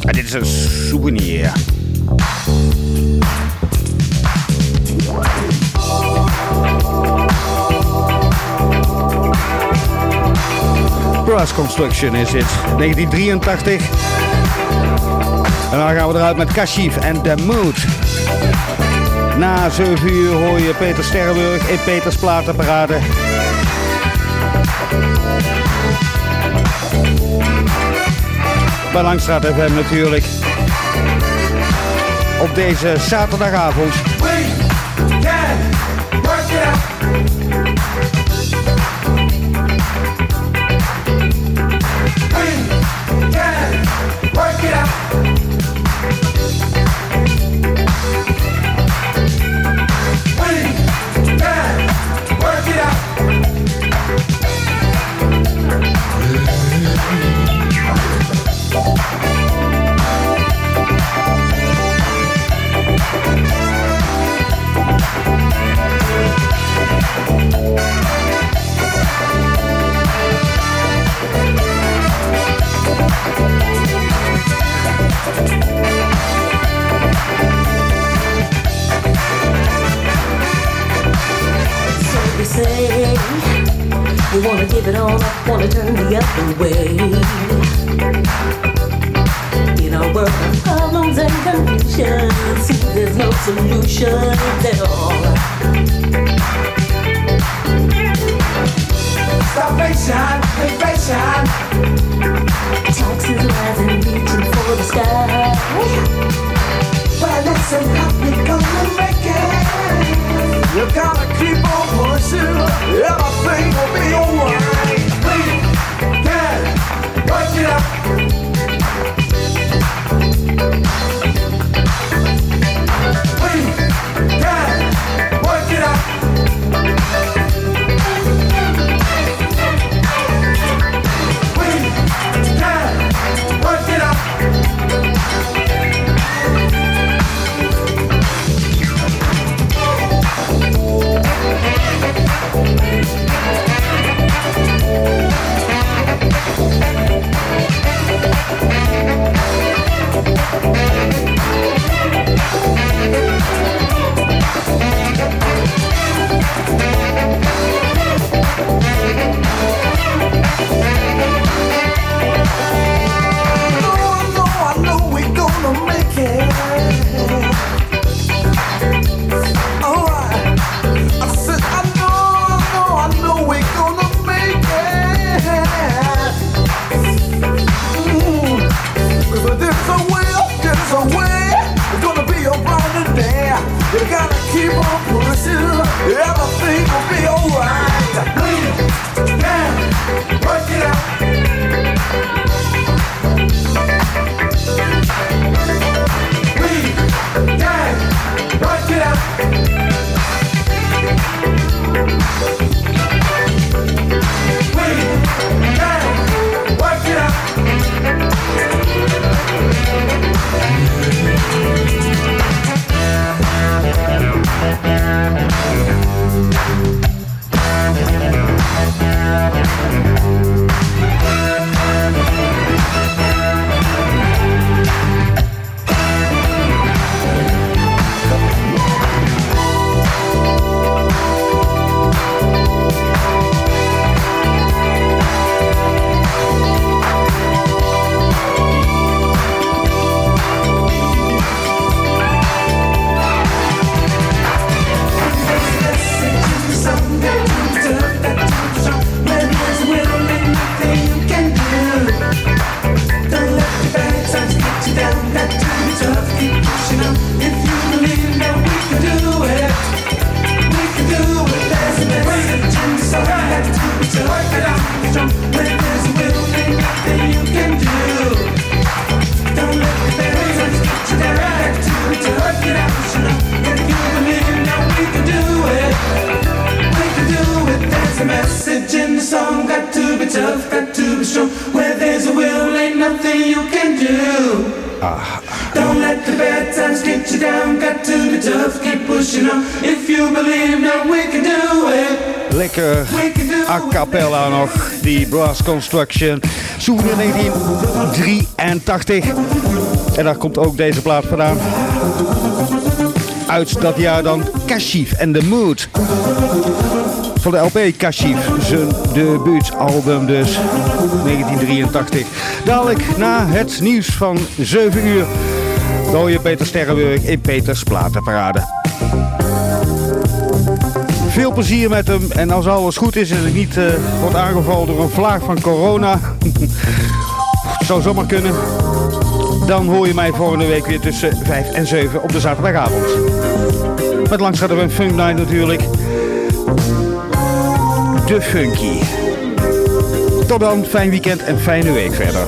En dit is een souvenir. Brass Construction is dit, 1983. En dan gaan we eruit met Kashif en The Mood. Na 7 uur hoor je Peter Sterrenburg in Peters Platenparade. Bij Langstraat FM natuurlijk. Op deze zaterdagavond. You wanna give it all up, wanna turn the other way. In a world of problems and confusion, see there's no solution at all. Starvation, inflation. Taxes rising, reaching for the sky. How we gonna make it? You gotta keep on pushing. Everything will be alright. We can work it out. We can work it out. Zoeken in 1983. En daar komt ook deze plaat vandaan. Uit dat jaar dan Kashif en The Mood. Van de LP Kashif, zijn debuutalbum dus, 1983. Dadelijk na het nieuws van 7 uur hoor je Peter Sterrenburg in Peters Platenparade. Veel plezier met hem en als alles goed is en ik niet eh, wordt aangevallen door een vlaag van corona, het zou zomaar kunnen, dan hoor je mij volgende week weer tussen 5 en 7 op de zaterdagavond. Met langs gaat er een Funk Night natuurlijk. De Funky. Tot dan, fijn weekend en fijne week verder.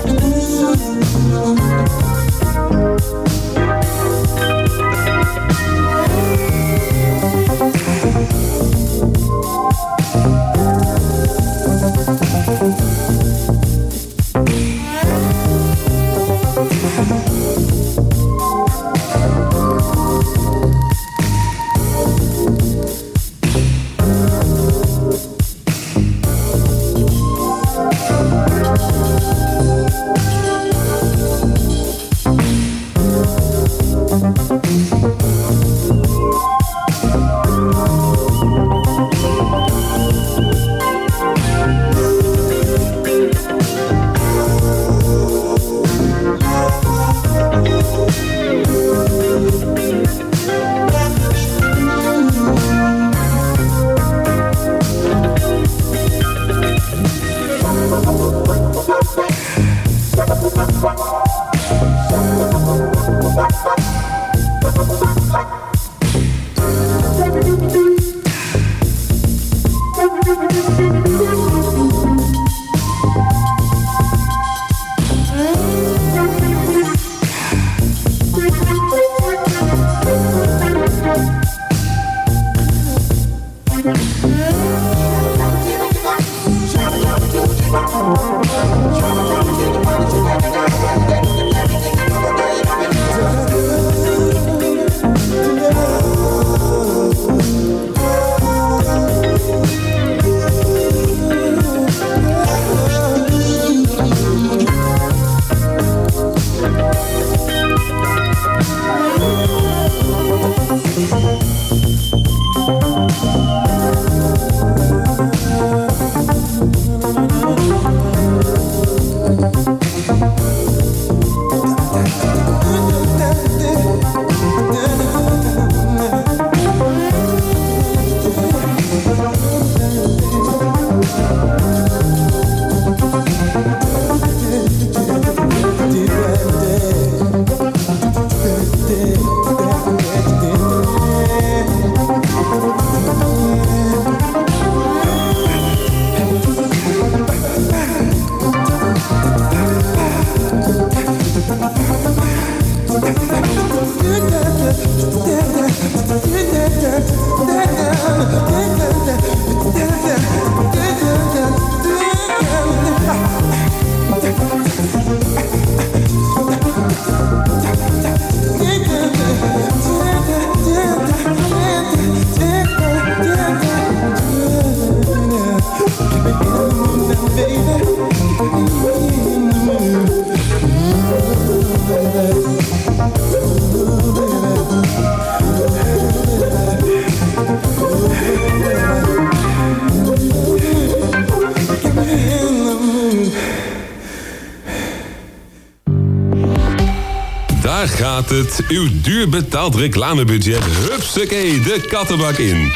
Het. Uw duur betaald reclamebudget. Hupsakee, de kattenbak in.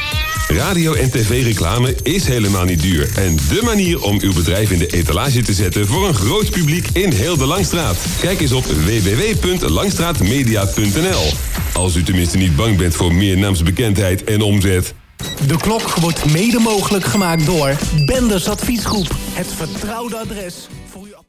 Radio- en tv-reclame is helemaal niet duur. En de manier om uw bedrijf in de etalage te zetten voor een groot publiek in heel de Langstraat. Kijk eens op www.langstraatmedia.nl. Als u tenminste niet bang bent voor meer naamsbekendheid en omzet. De klok wordt mede mogelijk gemaakt door Benders Adviesgroep. Het vertrouwde adres